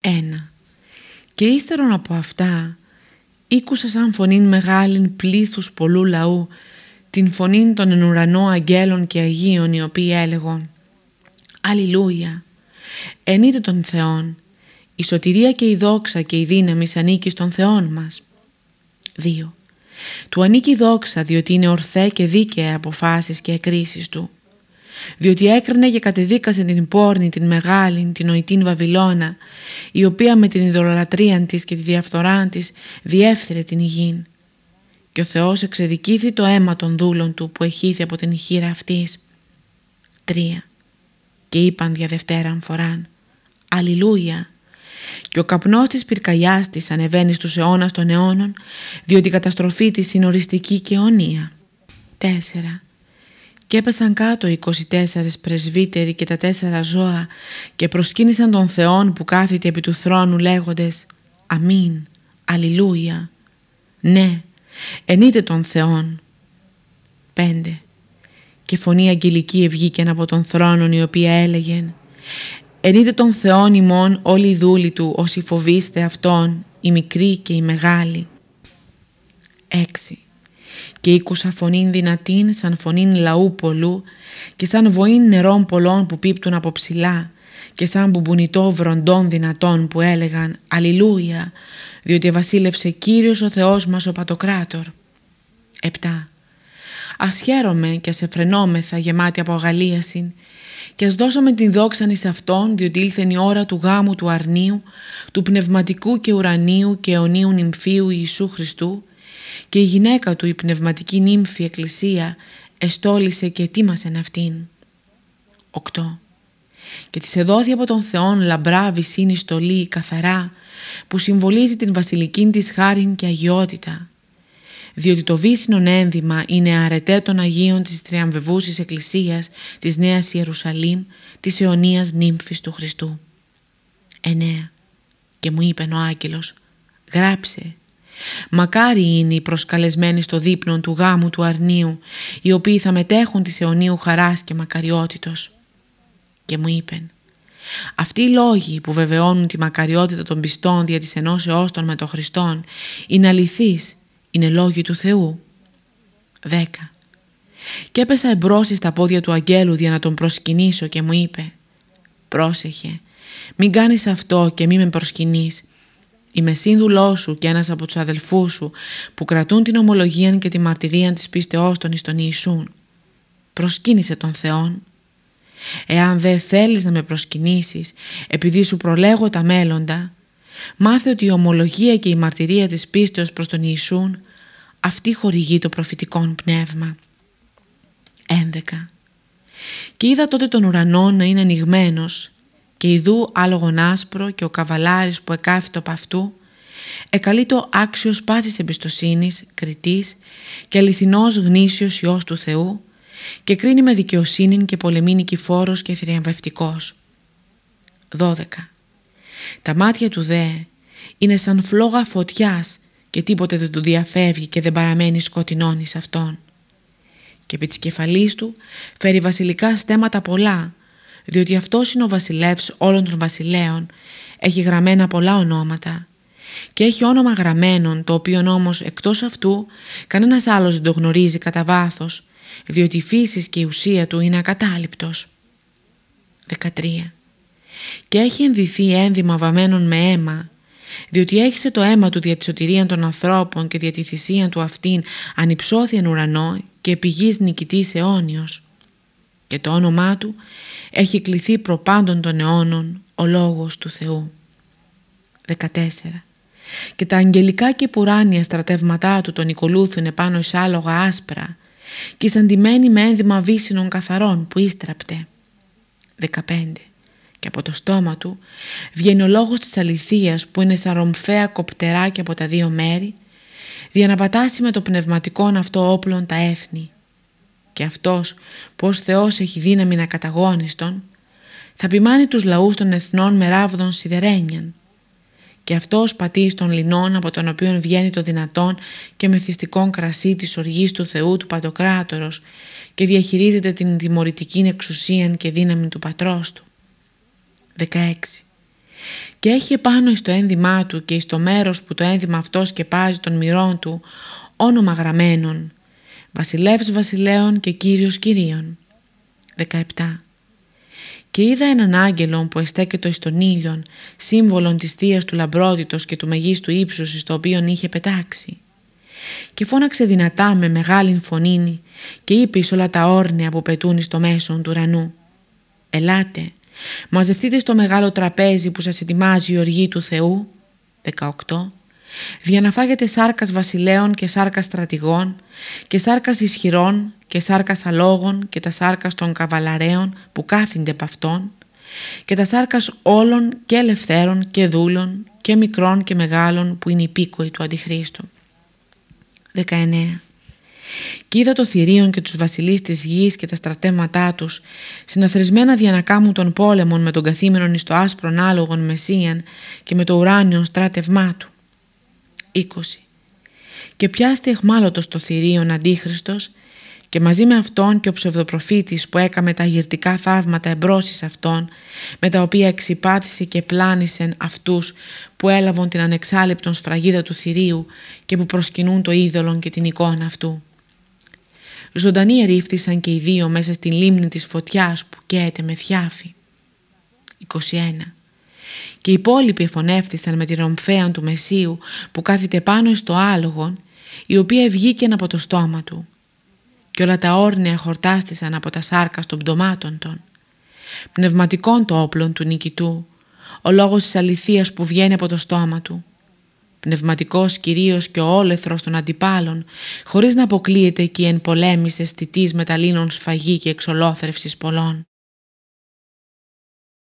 Ένα. Και ύστερον από αυτά ήκουσα σαν φωνήν μεγάλην πλήθους πολλού λαού την φωνήν των εν ουρανώ αγγέλων και αγίων οι οποίοι έλεγον Αλληλούια, ενείτε των Θεών, η σωτηρία και η δόξα και η δύναμη ανήκει στον Θεόν μας. 2. Του ανήκει η δόξα διότι είναι ορθέ και δίκαια αποφάσεις και εκκρίσεις του διότι έκρινε και κατεδίκασε την πόρνη, την μεγάλη, την νοητήν Βαβυλώνα, η οποία με την ιδωλολατρία της και τη διαφθορά της διέφθυρε την υγιήν. Και ο Θεός εξεδικήθη το αίμα των δούλων του που εχήθη από την χείρα αυτής. 3. Και είπαν δια δευτέραν φοράν «Αλληλούια» και ο καπνός της πυρκαγιάς της ανεβαίνει στους αιώνας των αιώνων διότι η καταστροφή της είναι οριστική και αιωνία. 4 και έπεσαν κάτω 24 πρεσβύτεροι και τα τέσσερα ζώα και προσκύνησαν τον Θεόν που κάθεται επί του θρόνου λέγοντες «Αμήν, Αλληλούια». Ναι, ενείτε τον Θεόν. 5. Και φωνή αγγελική ευγήκεν από τον θρόνο η οποία έλεγε «Ενείτε τον Θεόν ημών όλοι οι δούλοι του όσοι φοβήστε Αυτόν, οι μικροί και οι μεγάλοι». 6 και ήκουσα φωνήν δυνατήν σαν φωνήν λαού πολλού και σαν βοήν νερών πολλών που πίπτουν από ψηλά και σαν μπουμπουνιτό βροντών δυνατών που έλεγαν «Αλληλούια» διότι βασίλευσε Κύριος ο Θεός μας ο Πατοκράτορ. 7. Ας χαίρομαι και ας εφρενόμεθα γεμάτη από αγαλίασιν και ας δώσουμε την δόξανη σε Αυτόν διότι ήλθε η ώρα του γάμου του αρνίου, του πνευματικού και ουρανίου και αιωνίου νυμφίου Ιησού Χριστού και η γυναίκα του η πνευματική νύμφη εκκλησία εστόλησε και ετοίμασε αυτήν. 8. Και της εδόθη από τον Θεόν λαμπρά βυσίνη στολή καθαρά που συμβολίζει την βασιλική της χάριν και αγιότητα διότι το βύσινον ένδυμα είναι αρετέ των Αγίων της Τριαμβεβούσης Εκκλησίας της Νέας Ιερουσαλήμ της αιωνίας νύμφης του Χριστού. 9. Και μου είπε ο άγγελος «Γράψε Μακάρι είναι οι προσκαλεσμένοι στο δείπνο του γάμου του αρνίου, οι οποίοι θα μετέχουν της αιωνίου χαράς και μακαριότητος. Και μου είπεν, αυτοί οι λόγοι που βεβαιώνουν τη μακαριότητα των πιστών δια της ενώσεώς των με τον Χριστόν είναι αληθείς, είναι λόγοι του Θεού. 10. Και έπεσα εμπρός στα πόδια του αγγέλου για να τον προσκυνήσω και μου είπε «Πρόσεχε, μην κάνεις αυτό και μη με προσκυνείς, Είμαι σύνδουλό σου και ένας από τους αδελφούς σου που κρατούν την ομολογία και τη μαρτυρία της πίστεώς των εις τον Ιησούν. Προσκύνησε τον Θεόν. Εάν δεν θέλεις να με προσκυνήσεις επειδή σου προλέγω τα μέλλοντα, μάθε ότι η ομολογία και η μαρτυρία της πίστεως προς τον Ιησούν αυτή χορηγεί το προφητικό πνεύμα. 11. Και είδα τότε τον ουρανό να είναι ανοιγμένος και ιδού άλογον άσπρο και ο καβαλάρης που εκάθιτο από αυτού, εκαλεί το άξιος πάσης εμπιστοσύνης, κριτής και αληθινός γνήσιος Υιός του Θεού και κρίνει με δικαιοσύνη και πολεμεί νικηφόρος και θριαμβευτικός. 12. Τα μάτια του δε είναι σαν φλόγα φωτιάς και τίποτε δεν του διαφεύγει και δεν παραμένει σκοτεινόν εις αυτόν. Και επί της κεφαλής του φέρει βασιλικά στέματα πολλά διότι αυτός είναι ο βασιλεύς όλων των βασιλέων, έχει γραμμένα πολλά ονόματα και έχει όνομα γραμμένον το οποίο όμως εκτός αυτού κανένας άλλος δεν το γνωρίζει κατά βάθος, διότι η φύσης και η ουσία του είναι ακατάληπτος. 13. Και έχει ενδυθεί ένδυμα βαμμένων με αίμα, διότι έχισε το αίμα του δια τη σωτηρία των ανθρώπων και δια τη θυσία του αυτήν ανυψώθη ουρανό και πηγής νικητής αιώνιος. Και το όνομά του έχει κληθεί προπάντων των αιώνων ο Λόγος του Θεού. 14. Και τα αγγελικά και πουράνια στρατεύματά του τον οικολούθουν επάνω εις άλογα άσπρα και σαντημένοι με ένδυμα βύσινων καθαρών που ίστραπτε. 15. Και από το στόμα του βγαίνει ο λόγος της αληθείας που είναι σαν ρομφαία κοπτεράκια από τα δύο μέρη για να πατάσει με το πνευματικό αυτό όπλον τα έθνη και αυτός πως Θεός έχει δύναμη να καταγόνιστον, θα ποιμάνει τους λαούς των εθνών με ράβδον σιδερένιαν. Και αυτός πατεί των λινών από τον οποίο βγαίνει το δυνατόν και μεθυστικόν κρασί της οργής του Θεού του Παντοκράτορος και διαχειρίζεται την τιμωρητική εξουσία και δύναμη του πατρός του. 16. και έχει επάνω στο ένδυμά του και στο μέρος που το ένδυμα αυτός σκεπάζει των μυρών του όνομα γραμμένων βασιλεύς βασιλέων και κύριος κυρίων. 17. Και είδα έναν άγγελον που εστέκετο εις τον ήλιον, σύμβολον της θείας του λαμπρότητος και του μεγίστου ύψους στο οποίον είχε πετάξει. Και φώναξε δυνατά με μεγάλη φωνήνη και είπε εις όλα τα όρνια που πετούν στο μέσον του ουρανού. «Ελάτε, μαζευτείτε στο μεγάλο τραπέζι που σας ετοιμάζει η οργή του Θεού». 18 για να φάγετε σάρκας βασιλέων και σάρκας στρατηγών και σάρκας ισχυρών και σάρκας αλόγων και τα σάρκας των καβαλαρέων που κάθινται από αυτόν και τα σάρκας όλων και ελευθέρων και δούλων και μικρών και μεγάλων που είναι υπήκοοι του Αντιχρίστου. 19. Και είδα το θηρίον και τους βασιλείς της γης και τα στρατέματά τους, συναθρισμένα διανακάμουν των πόλεμων με τον καθήμενον εις το άσπρον άλογον Μεσσίαν και με το ουράνιον στράτευμά του. 20. Και πιάστη εχμάλωτος το θηρίον αντίχριστος και μαζί με αυτόν και ο ψευδοπροφήτης που έκαμε τα γυρτικά θαύματα εμπρόσεις αυτών με τα οποία εξυπάτησε και πλάνησεν αυτούς που έλαβαν την ανεξάλληπτον σφραγίδα του θηρίου και που προσκυνούν το είδωλον και την εικόνα αυτού. Ζωντανοί ερήφθησαν και οι δύο μέσα στην λίμνη της φωτιάς που καίεται με θιάφη. 21 και οι υπόλοιποι εφωνεύτησαν με τη ρομφέα του Μεσίου που κάθεται πάνω στο άλογον η οποία βγήκε από το στόμα του και όλα τα όρνια χορτάστησαν από τα σάρκα των πτωμάτων των. Πνευματικών το όπλων του νικητού, ο λόγος της αληθείας που βγαίνει από το στόμα του. Πνευματικός κυρίως και ο όλεθρος των αντιπάλων, χωρίς να αποκλείεται εκεί εν πολέμησες τιτής μεταλλήνων σφαγή και εξολόθρευσης πολλών.